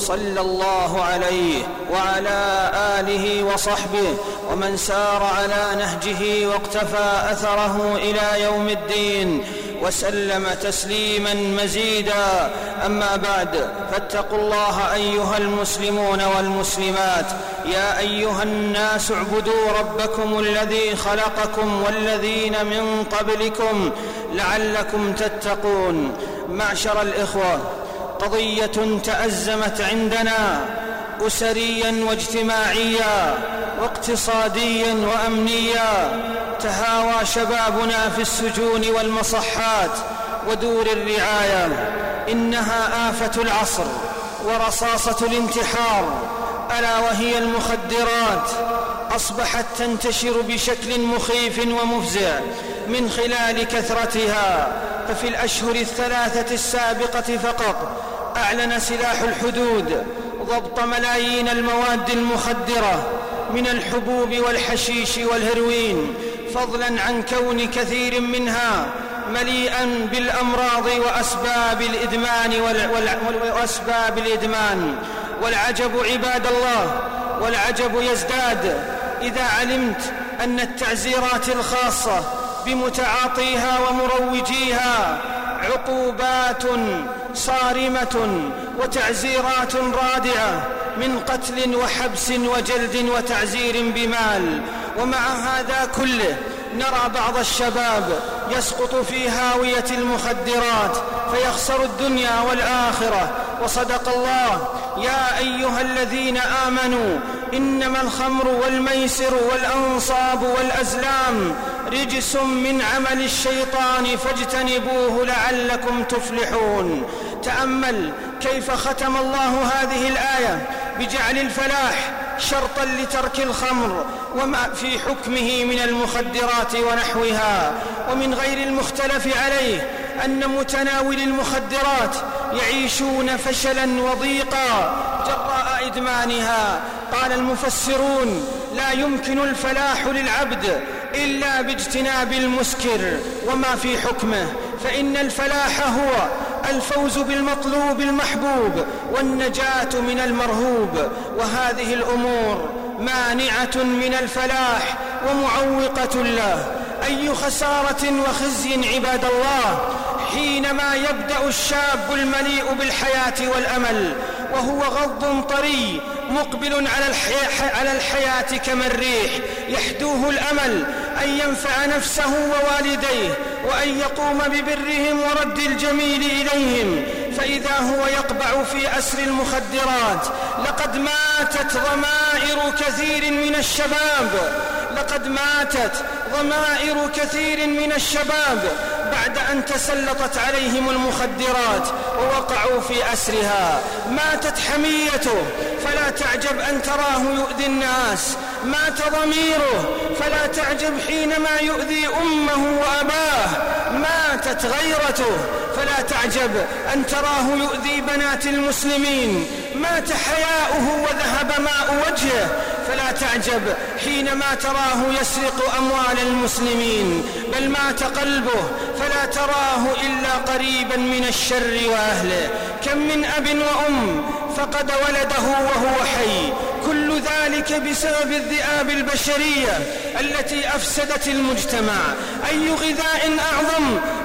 صلى الله عليه وعلى آله وصحبه ومن سار على نهجه واقتفى أثره إلى يوم الدين وسلم تسليما مزيدا. أما بعد فاتقوا الله أيها المسلمون والمسلمات. يا أيها الناس اعبدوا ربكم الذي خلقكم والذين من قبلكم لعلكم تتقون. معشر الإخوة قضية تأزمت عندنا اسريا واجتماعيا واقتصاديا وامنيا. تهاوى شبابنا في السجون والمصحات ودور الرعاية. إنها آفة العصر ورصاصة الانتحار. ألا وهي المخدرات. أصبحت تنتشر بشكل مخيف ومفزع من خلال كثرتها. ففي الأشهر الثلاثة السابقة فقط أعلن سلاح الحدود ضبط ملايين المواد المخدرة من الحبوب والحشيش والهروين فضلا عن كون كثير منها مليئا بالأمراض وأسباب الإدمان وأسباب الإدمان. والعجب عباد الله والعجب يزداد إذا علمت أن التعزيرات الخاصة بمتعاطيها ومروجيها عقوبات صارمة وتعزيرات رادعة من قتل وحبس وجلد وتعزير بمال. ومع هذا كله نرى بعض الشباب يسقط في هاوية المخدرات فيخسر الدنيا والآخرة. وصدق الله يا أيها الذين آمنوا إنما الخمر والميسر والأنصاب والأزلام رجس من عمل الشيطان فاجتنبوه لعلكم تفلحون. تأمل كيف ختم الله هذه الآية بجعل الفلاح شرطا لترك الخمر وما في حكمه من المخدرات ونحوها. ومن غير المختلف عليه أن متناول المخدرات يعيشون فشلا وضيقا. جراء إدمانها. قال المفسرون لا يمكن الفلاح للعبد إلا باجتناب المسكر وما في حكمه فإن الفلاح هو الفوز بالمطلوب المحبوب والنجاة من المرهوب وهذه الأمور مانعة من الفلاح ومعوقة له. أي خسارة وخزي عباد الله حينما يبدأ الشاب المليء بالحياة والأمل وهو غض طري مقبل على الحياة, على الحياة كما الريح يحدوه الأمل أن ينفع نفسه ووالديه وأن يقوم ببرهم ورد الجميل إليهم. فإذا هو يقبع في أسر المخدرات لقد ماتت ضمائر كثير من الشباب لقد ماتت ضمائر كثير من الشباب بعد أن تسلطت عليهم المخدرات ووقعوا في أسرها. ماتت حميته فلا تعجب أن تراه يؤذي الناس. مات ضميره فلا تعجب حينما يؤذي أمه وأباه. ماتت غيرته فلا تعجب أن تراه يؤذي بنات المسلمين. مات حياؤه وذهب ماء وجهه فلا تعجب حينما تراه يسرق أموال المسلمين بل مات قلبه فلا تراه إلا قريبا من الشر وأهله. كم من أب وأم فقد ولده وهو حي. كل ذلك بسبب الذئاب البشرية التي أفسدت المجتمع. أي غذاء أعظم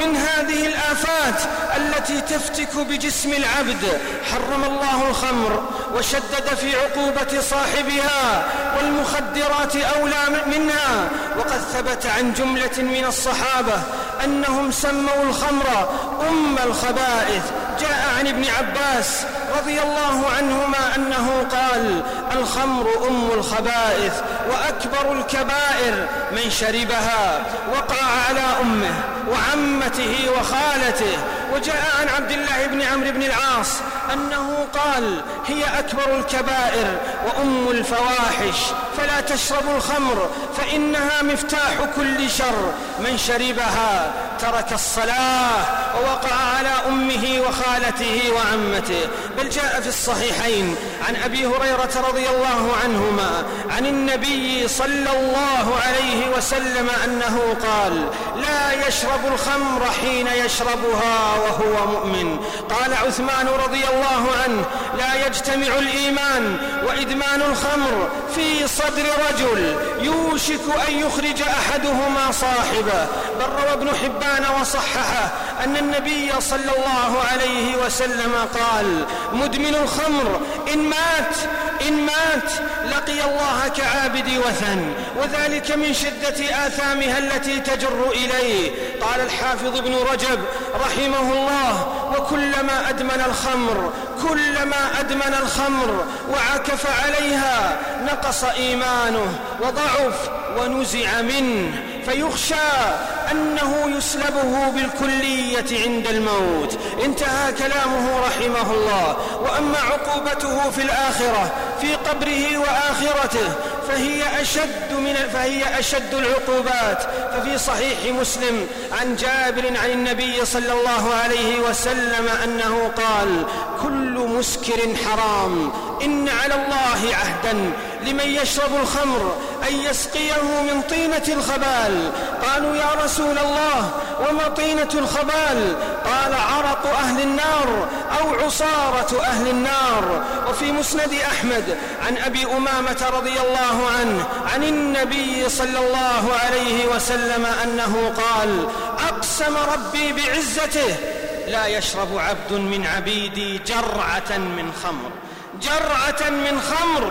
من هذه الآفات التي تفتك بجسم العبد حرم الله الخمر وشدد في عقوبة صاحبها والمخدرات أولى منها. وقد ثبت عن جملة من الصحابة أنهم سموا الخمر أم الخبائث. جاء عن ابن عباس رضي الله عنهما أنه قال الخمر أم الخبائث وأكبر الكبائر من شربها وقع على أمه وعمته وخالته وجاء عن عبد الله بن عمرو بن العاص أنه قال هي أكبر الكبائر وأم الفواحش فلا تشربوا الخمر فإنها مفتاح كل شر. من شربها ترك الصلاة ووقع على أمه وخالته وعمته. بل جاء في الصحيحين عن أبي هريرة رضي الله عنهما عن النبي صلى الله عليه وسلم أنه قال لا يشرب الخمر حين يشربها. وهو مؤمن. قال عثمان رضي الله عنه لا يجتمع الإيمان وإدمان الخمر في صدر رجل يوشك أن يخرج أحدهما صاحبه. بل روى ابن حبان وصححه أن النبي صلى الله عليه وسلم قال مدمن الخمر إن مات إن مات لقي الله كعابد وثن وذلك من شدة آثامها التي تجر إليه. قال الحافظ ابن رجب رحمه الله وكلما أدمن الخمر كلما أدمن الخمر وعكف عليها نقص إيمانه وضعف ونزع منه فيخشى أنه يسلبه بالكلية عند الموت. انتهى كلامه رحمه الله. وأما عقوبته في الآخرة في قبره وآخرته فهي أشد من فهي أشد العقوبات. ففي صحيح مسلم عن جابر عن النبي صلى الله عليه وسلم أنه قال كل مسكر حرام. إن على الله عهدا لمن يشرب الخمر أن يسقيه من طينة الخبال. قالوا يا رسول الله وما طينة الخبال؟ قال عرق أهل النار أو عصارة أهل النار. وفي مسند أحمد عن أبي أمامة رضي الله عنه عن النبي صلى الله عليه وسلم أنه قال أقسم ربي بعزته لا يشرب عبد من عبيدي جرعة من خمر. جرعة من خمر.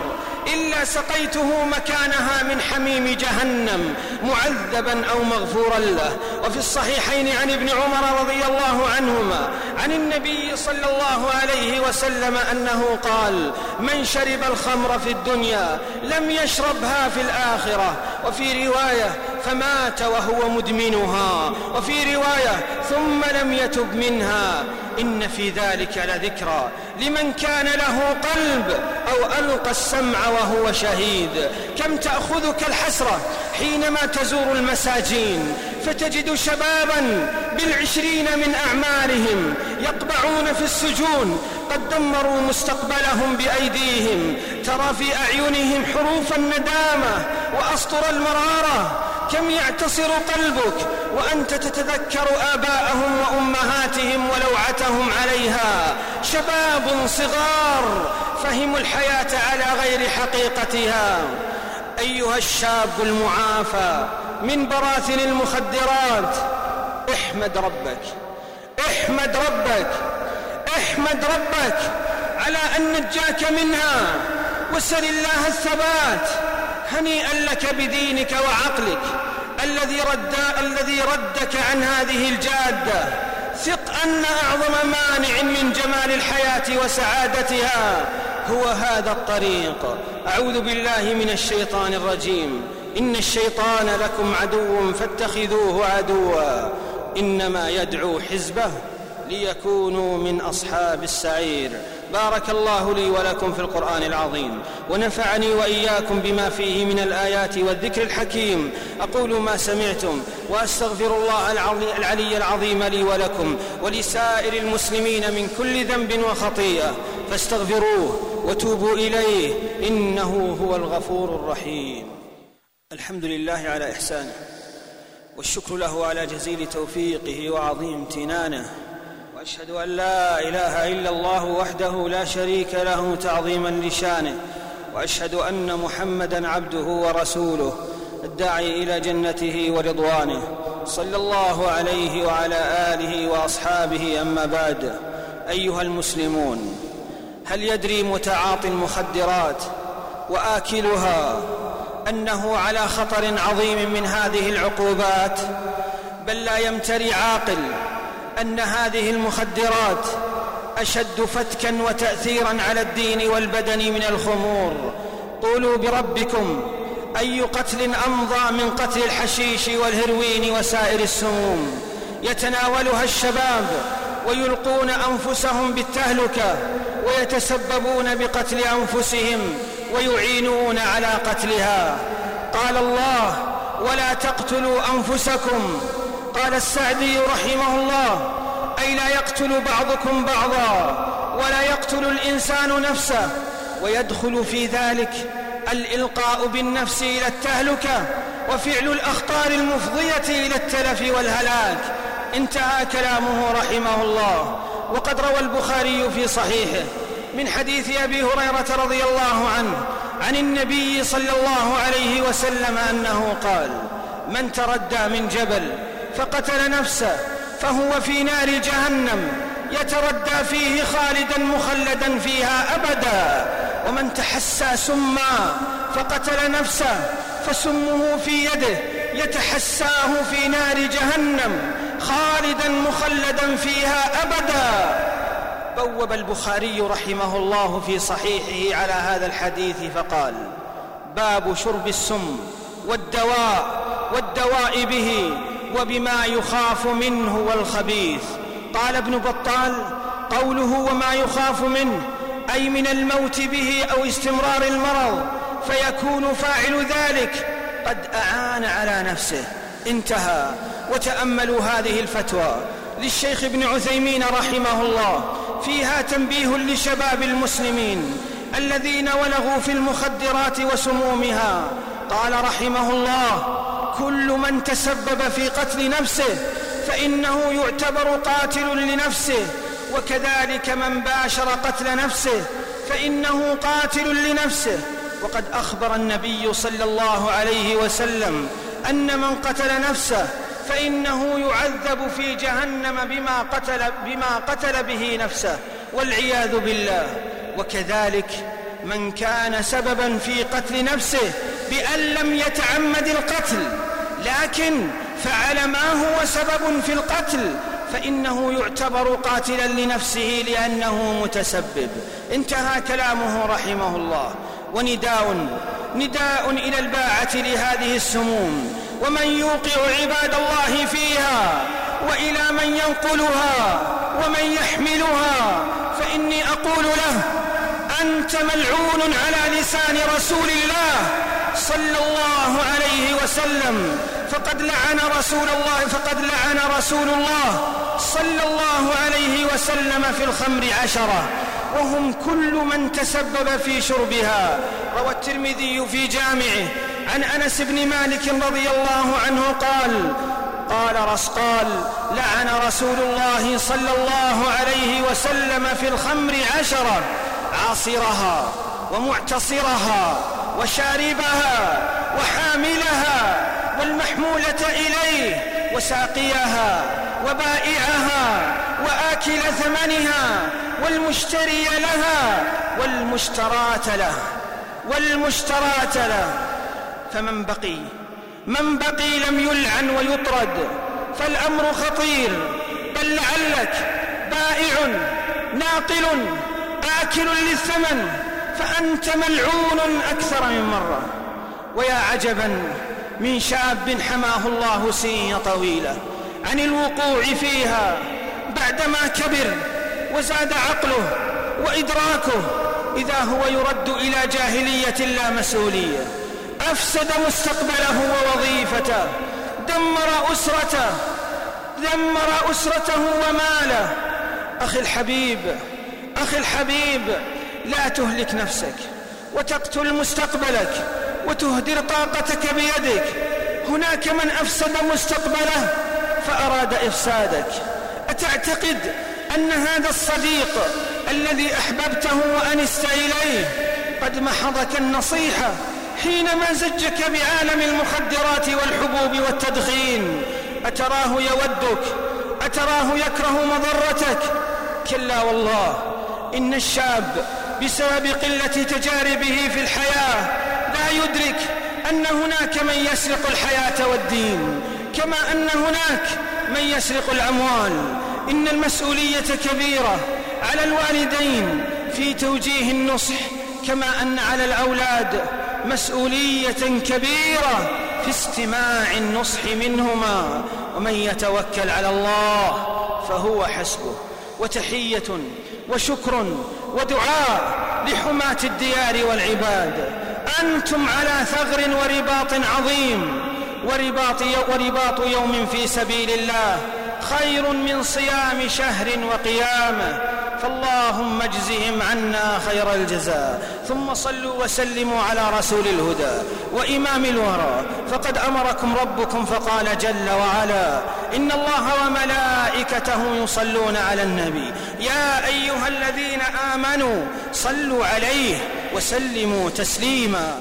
إلا سقيته مكانها من حميم جهنم معذبا أو مغفورا له. وفي الصحيحين عن ابن عمر رضي الله عنهما عن النبي صلى الله عليه وسلم أنه قال من شرب الخمر في الدنيا لم يشربها في الآخرة. وفي رواية فمات وهو مدمنها. وفي رواية ثم لم يتب منها. إن في ذلك لذكرى لمن كان له قلب أو ألقى السمع وهو شهيد. كم تأخذك الحسرة حينما تزور المساجين فتجد شبابا بالعشرين من أعمارهم يقبعون في السجون قد دمروا مستقبلهم بأيديهم. ترى في أعينهم حروف الندامة وأسطر المرارة. كم يعتصر قلبك وأنت تتذكر آباءهم وأمهاتهم ولوعتهم عليها. شباب صغار فهموا الحياة على غير حقيقتها. أيها الشاب المعافى من براثن المخدرات احمد ربك احمد ربك احمد ربك على أن نجاك منها. وسل الله الثبات هنيئا لك بدينك وعقلك الذي رد الذي ردك عن هذه الجادة. ثق أن أعظم مانع من جمال الحياة وسعادتها. هو هذا الطريق. أعوذ بالله من الشيطان الرجيم. إن الشيطان لكم عدو فاتخذوه عدوا. إنما يدعو حزبه ليكونوا من أصحاب السعير. بارك الله لي ولكم في القرآن العظيم. ونفعني وإياكم بما فيه من الآيات والذكر الحكيم. أقول ما سمعتم وأستغفر الله العلي العظيم لي ولكم ولسائر المسلمين من كل ذنب وخطيئة. فاستغفروه وتوبوا إليه إنه هو الغفور الرحيم. الحمد لله على إحسانه والشكر له على جزيل توفيقه وعظيم امتنانه وأشهد أن لا إله إلا الله وحده لا شريك له تعظيما لشانه وأشهد أن محمدا عبده ورسوله الداعي إلى جنته ورضوانه صلى الله عليه وعلى آله وأصحابه أما بعد. أيها المسلمون هل يدري متعاطي المخدرات وآكلها أنه على خطر عظيم من هذه العقوبات بل لا يمتري عاقل أن هذه المخدرات أشد فتكا وتاثيرا على الدين والبدن من الخمور. قولوا بربكم أي قتل أمضى من قتل الحشيش والهروين وسائر السموم؟ يتناولها الشباب ويلقون أنفسهم بالتهلكة ويتسببون بقتل أنفسهم ويعينون على قتلها. قال الله ولا تقتلوا أنفسكم. قال السعدي رحمه الله أي لا يقتل بعضكم بعضا ولا يقتل الإنسان نفسه ويدخل في ذلك الإلقاء بالنفس إلى التهلكة وفعل الأخطار المفضية إلى التلف والهلاك. انتهى كلامه رحمه الله. وقد روى البخاري في صحيحه من حديث أبي هريرة رضي الله عنه عن النبي صلى الله عليه وسلم أنه قال من تردى من جبل فقتل نفسه فهو في نار جهنم يتردى فيه خالدا مخلدا فيها أبدا. ومن تحسى سما فقتل نفسه فسمه في يده يتحساه في نار جهنم خالدا مخلدا فيها أبدا. بوب البخاري رحمه الله في صحيحه على هذا الحديث فقال باب شرب السم والدواء والدواء به وبما يخاف منه والخبيث. قال ابن بطال قوله وما يخاف منه أي من الموت به أو استمرار المرض فيكون فاعل ذلك. قد أعان على نفسه. انتهى. وتأملوا هذه الفتوى للشيخ ابن عثيمين رحمه الله. فيها تنبيه لشباب المسلمين الذين ولغوا في المخدرات وسمومها. قال رحمه الله كل من تسبب في قتل نفسه فإنه يعتبر قاتل لنفسه وكذلك من باشر قتل نفسه فإنه قاتل لنفسه. وقد أخبر النبي صلى الله عليه وسلم أن من قتل نفسه فإنه يعذب في جهنم بما قتل بما قتل به نفسه والعياذ بالله. وكذلك من كان سببا في قتل نفسه بأن لم يتعمد القتل لكن فعل ما هو سبب في القتل فإنه يعتبر قاتلا لنفسه لأنه متسبب. انتهى كلامه رحمه الله. ونداء نداء إلى الباعة لهذه السموم. ومن يوقع عباد الله فيها وإلى من ينقلها ومن يحملها فإني أقول له أنت ملعون على لسان رسول الله صلى الله عليه وسلم فقد لعن رسول الله فقد لعن رسول الله صلى الله عليه وسلم في الخمر عشرة وهم كل من تسبب في شربها روى الترمذي في جامعه عن أنس بن مالك رضي الله عنه قال قال رسقال لعن رسول الله صلى الله عليه وسلم في الخمر عشرة عاصرها ومعتصرها وشاربها وحاملها والمحمولة إليه وساقيها وبائعها وآكل ثمنها والمشتري لها والمشتراه له والمشتراه له. فمن بقي. من بقي لم يلعن ويطرد. فالأمر خطير. بل لعلك بائع ناقل آكل للثمن. فأنت ملعون أكثر من مرة. ويا عجبا من شاب حماه الله سنين طويلة. عن الوقوع فيها بعدما كبر وزاد عقله وإدراكه إذا هو يرد إلى جاهلية لا مسؤولية. أفسد مستقبله ووظيفته دمر أسرته دمر أسرته وماله. أخي الحبيب أخي الحبيب لا تهلك نفسك وتقتل مستقبلك وتهدر طاقتك بيدك. هناك من أفسد مستقبله فأراد إفسادك. أتعتقد أن هذا الصديق الذي أحببته وأنست إليه قد محضك النصيحة حينما زجك بعالم المخدرات والحبوب والتدخين أتراه يودك أتراه يكره مضرتك. كلا والله إن الشاب بسبب قلة تجاربه في الحياة لا يدرك أن هناك من يسرق الحياة والدين كما أن هناك من يسرق الأموال. إن المسؤولية كبيرة على الوالدين في توجيه النصح كما أن على الأولاد مسؤولية كبيرة في استماع النصح منهما. ومن يتوكل على الله فهو حسبه. وتحية وشكر ودعاء لحماة الديار والعباد. أنتم على ثغر ورباط عظيم. ورباط, ورباط يوم في سبيل الله. خير من صيام شهر وقيامة. فاللهم اجزهم عنا خير الجزاء ثم صلوا وسلموا على رسول الهدى وإمام الورى. فقد أمركم ربكم فقال جل وعلا إن الله وملائكته يصلون على النبي. يا أيها الذين آمنوا صلوا عليه وسلموا تسليما.